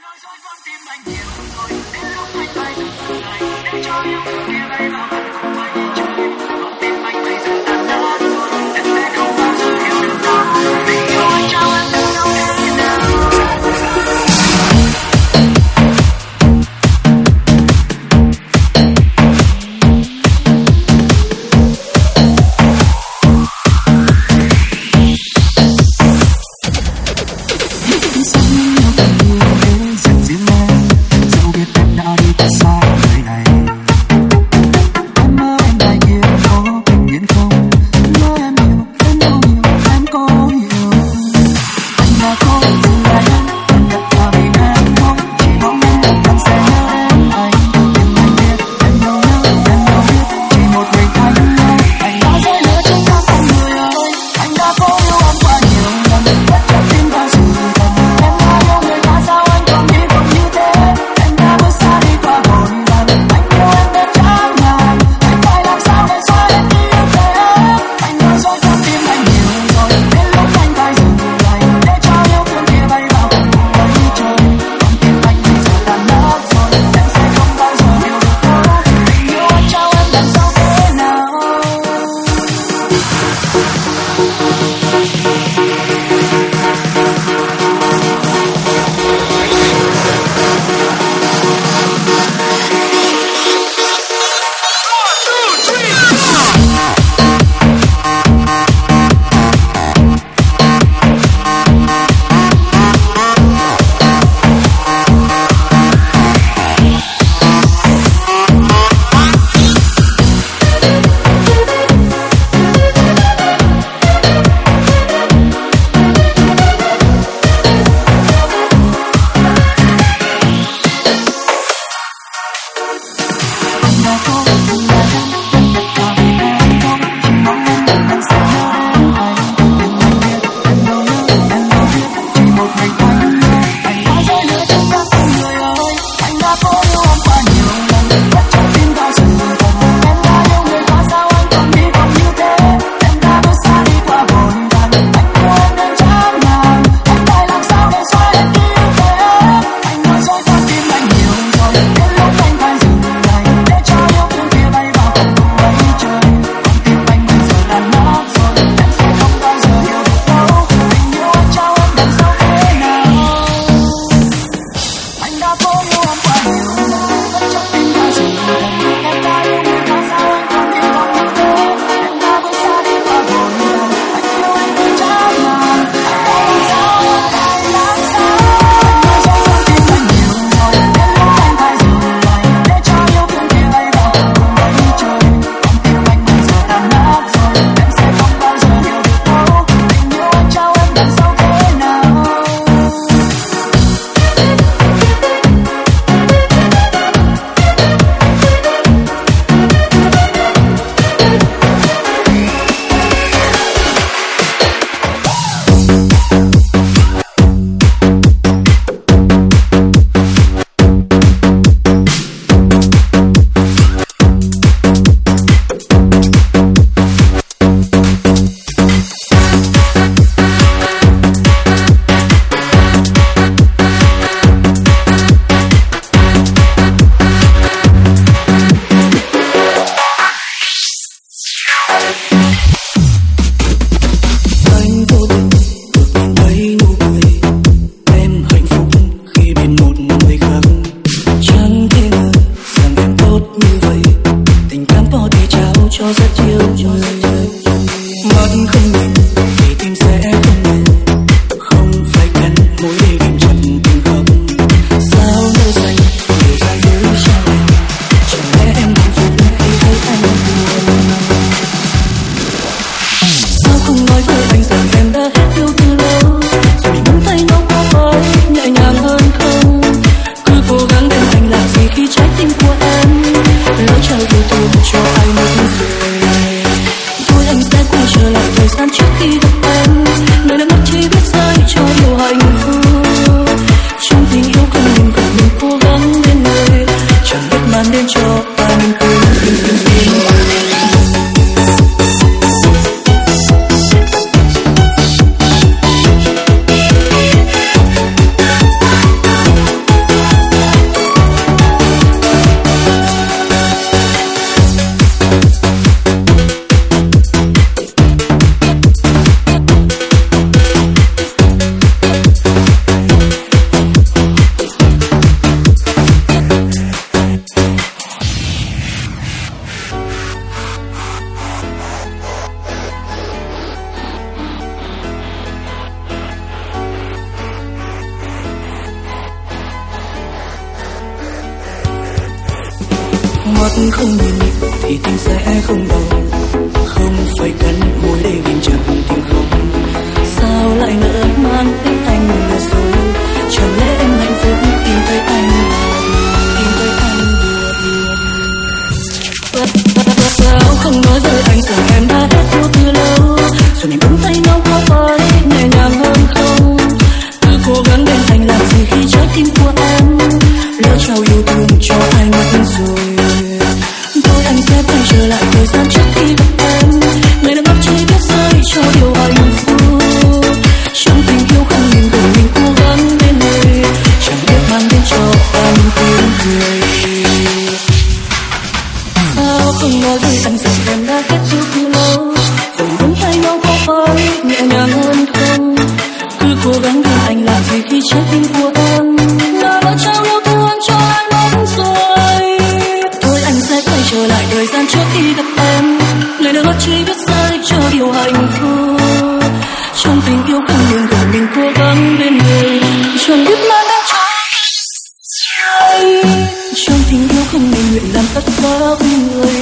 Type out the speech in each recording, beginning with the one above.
Thank you. cho điều hạnh phúc. Trong tình yêu không ngừng của mình cố gắng bên người. Chẳng biết mang đến cho anh trong tình yêu không ngừng nguyện làm tất cả vì người.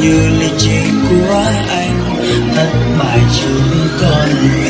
Như lý trí của anh thất bại chúng con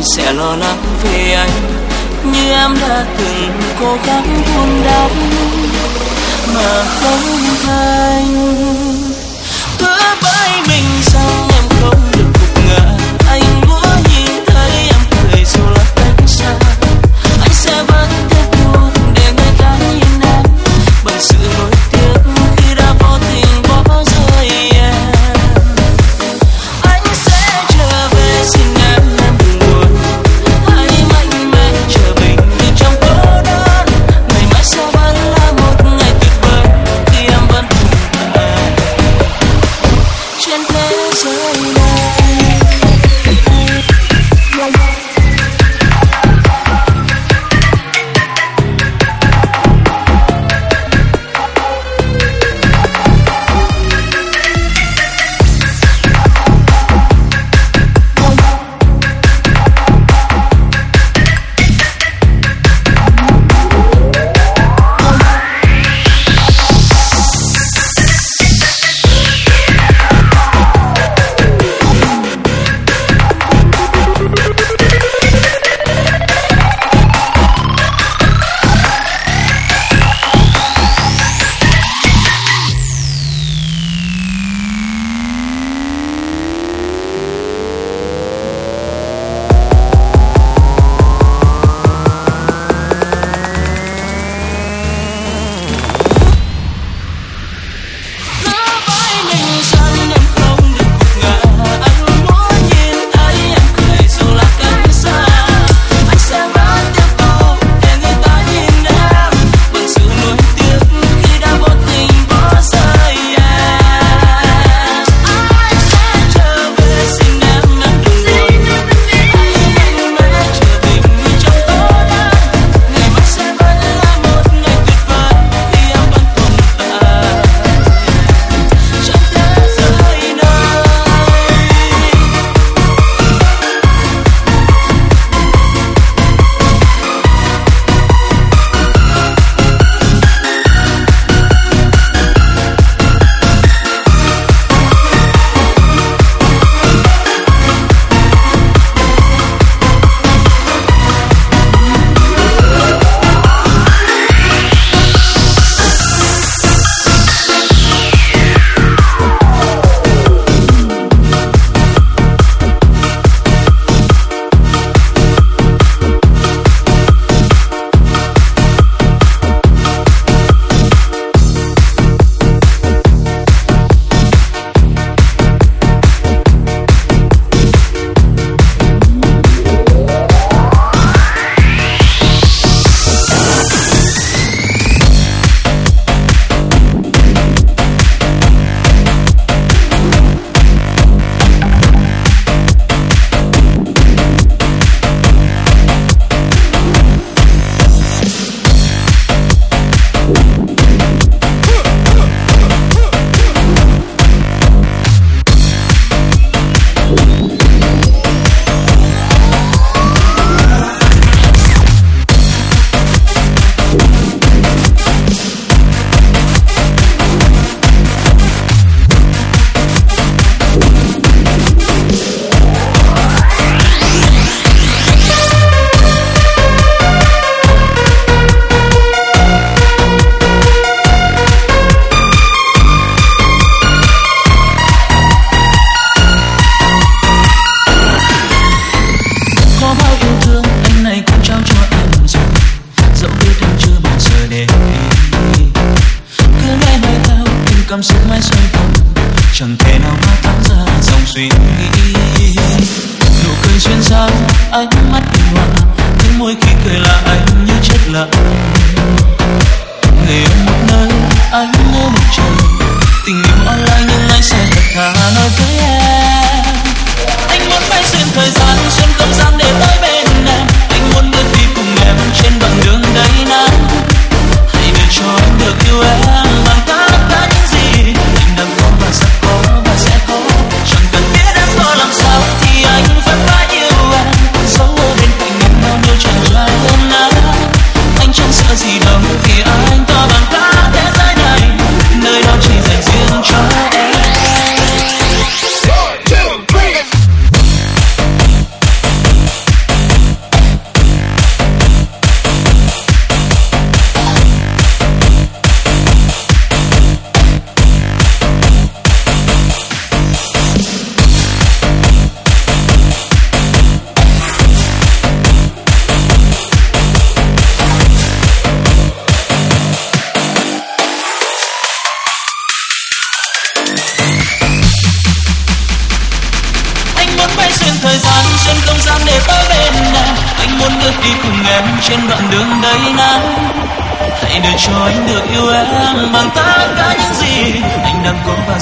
anh sẽ lo lắng về anh. Như em đã từng cố gắng vun đắp mà không thành. Cứ với mình sao em không được gục ngã. Anh muốn nhìn thấy em cười dù là cách xa. Anh sẽ vẫn tiếp đuổi để ngày càng nhìn em bằng sự nỗi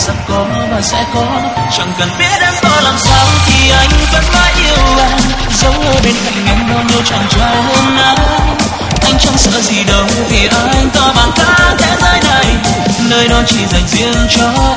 sắp có và sẽ có. Chẳng cần biết em có làm sao thì anh vẫn mãi yêu em. Giống ở bên cạnh em bao nhiêu chàng trai hôm nay. Anh chẳng sợ gì đâu vì anh to bằng cả thế giới này. Nơi đó chỉ dành riêng cho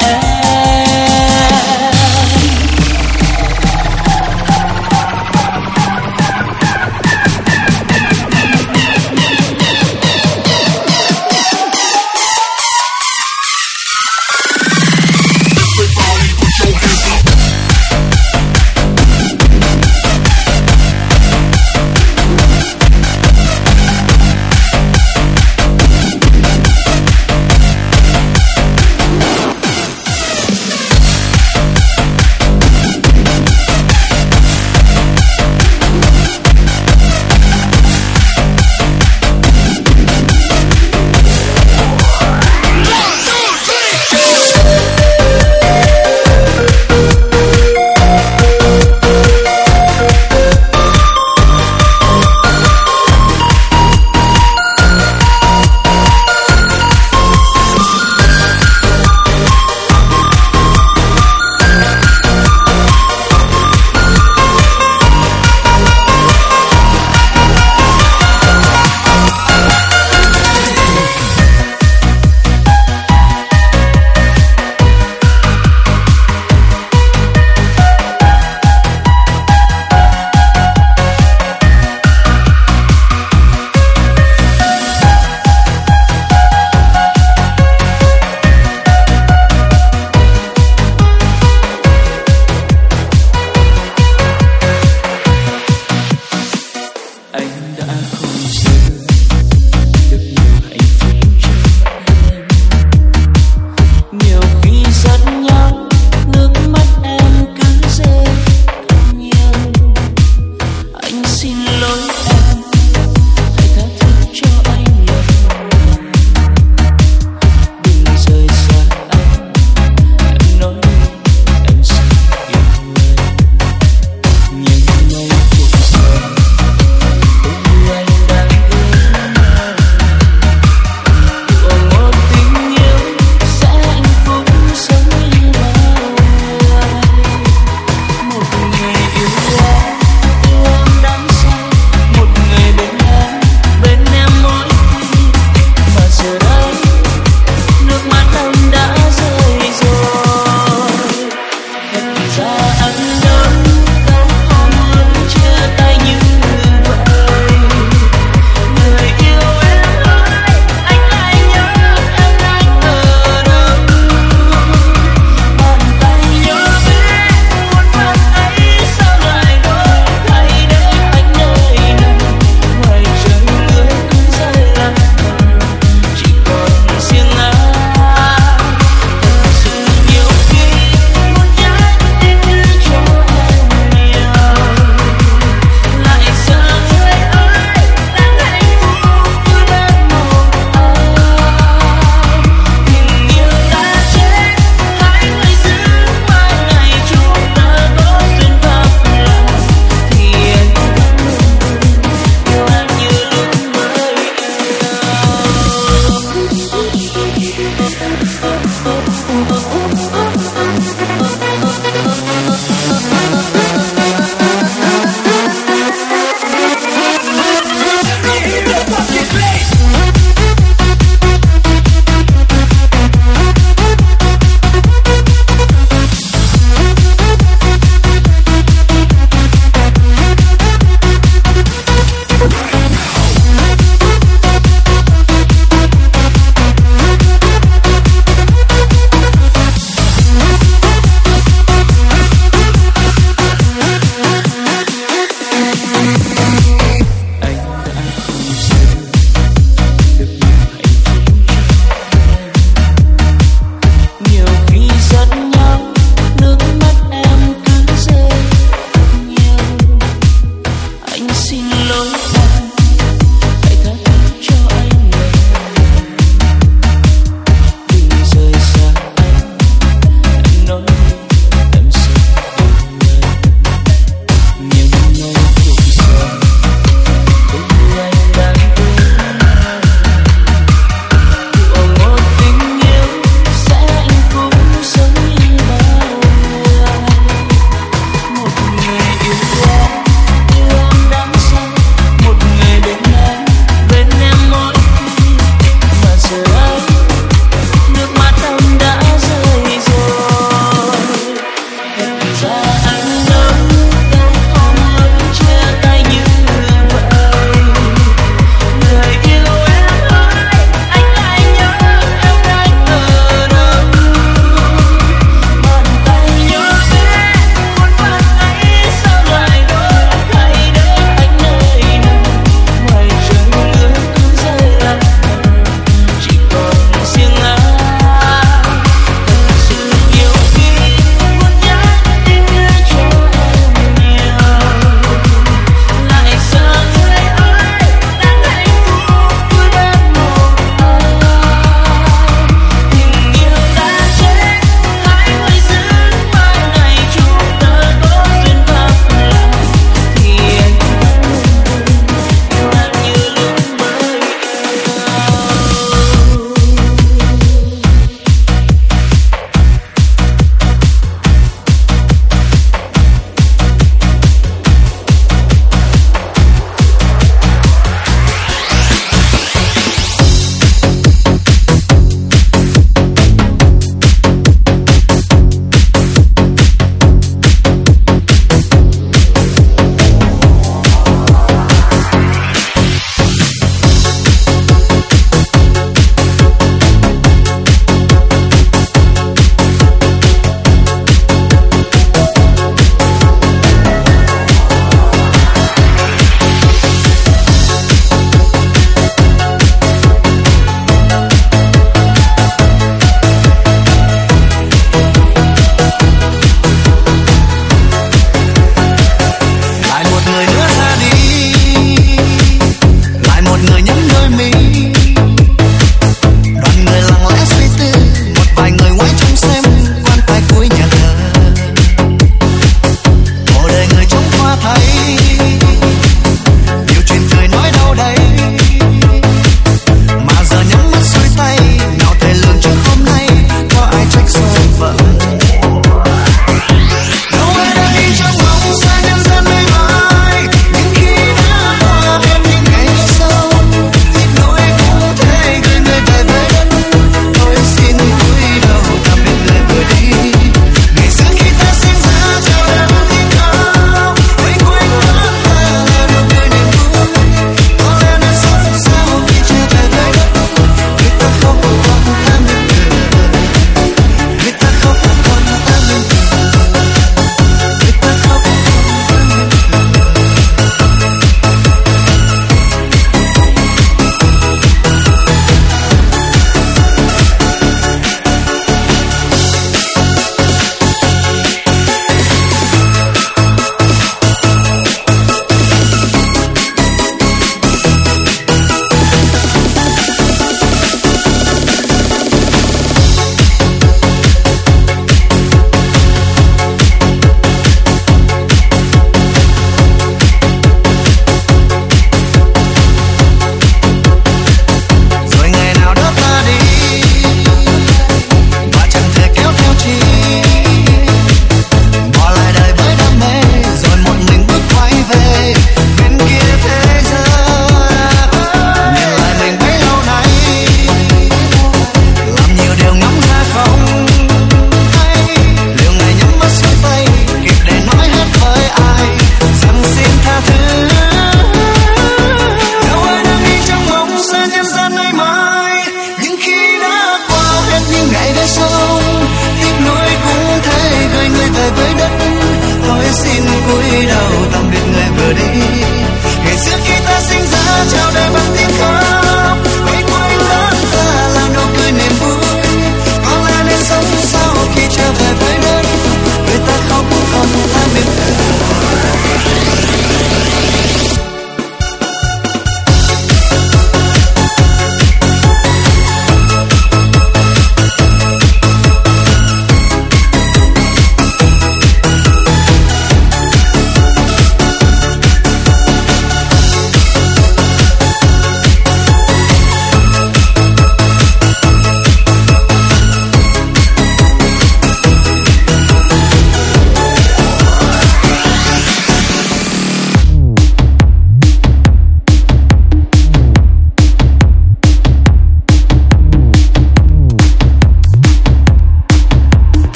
mình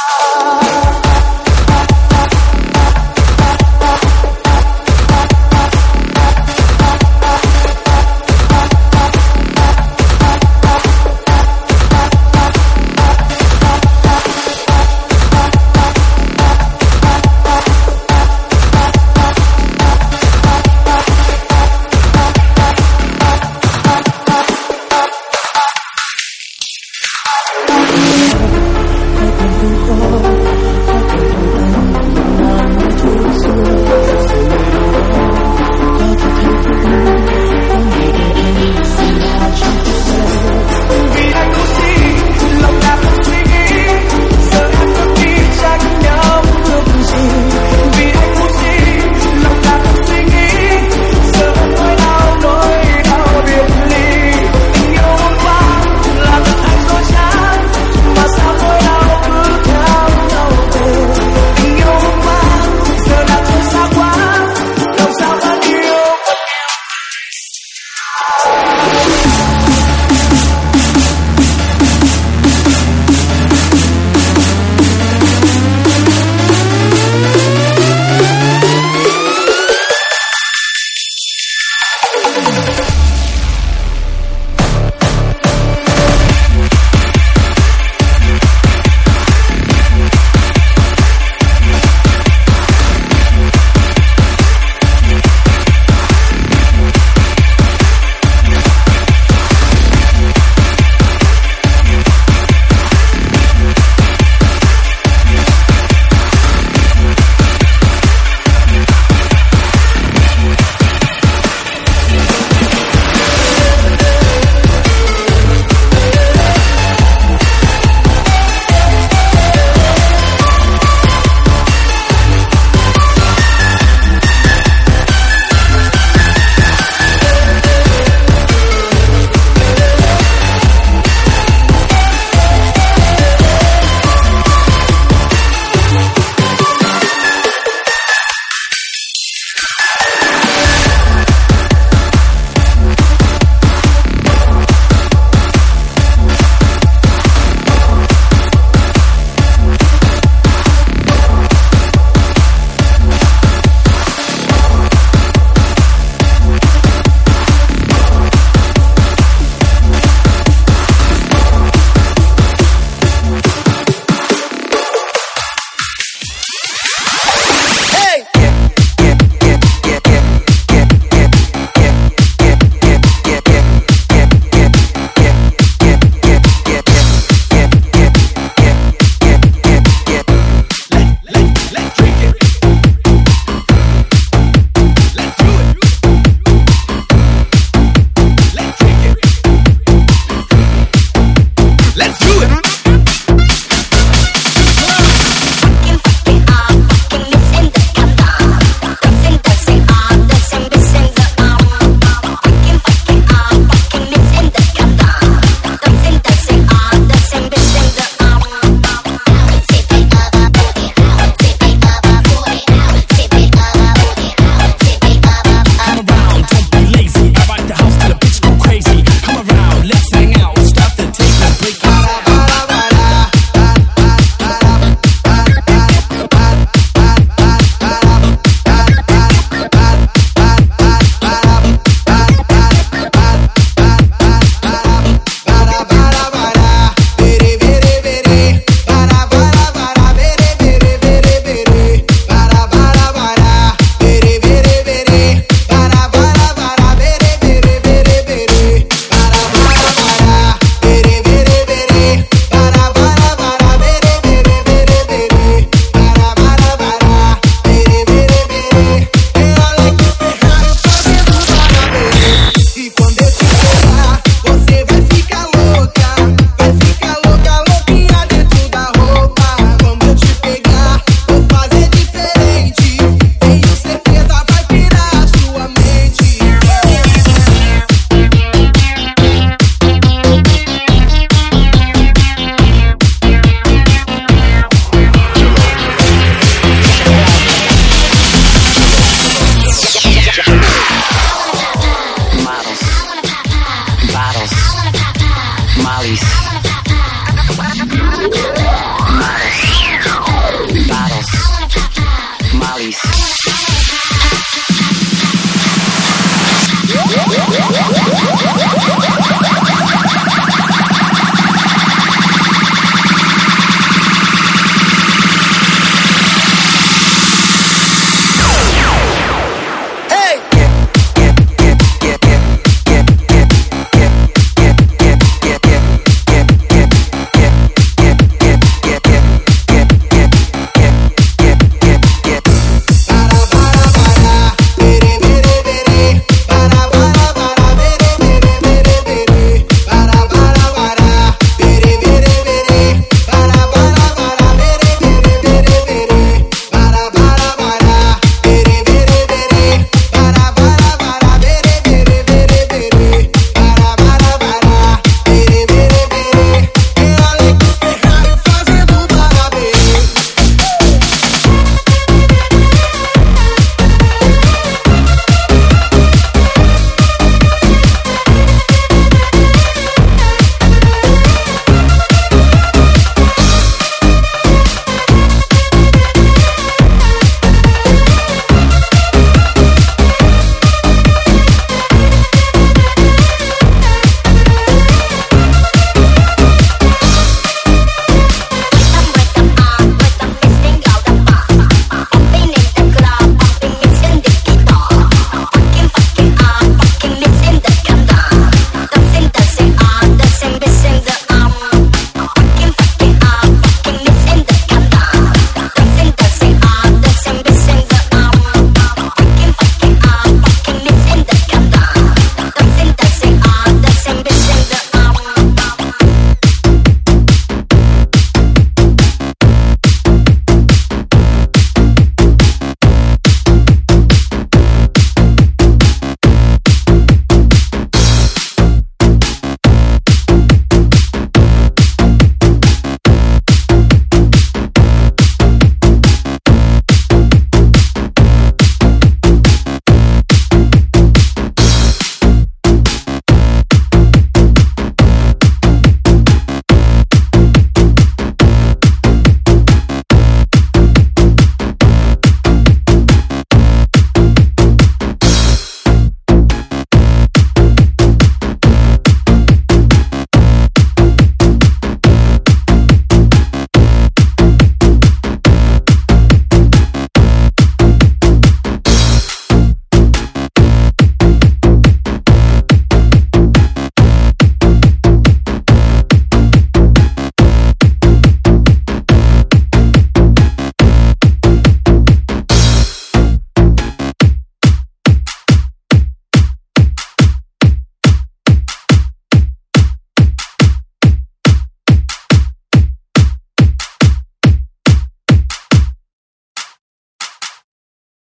Oh.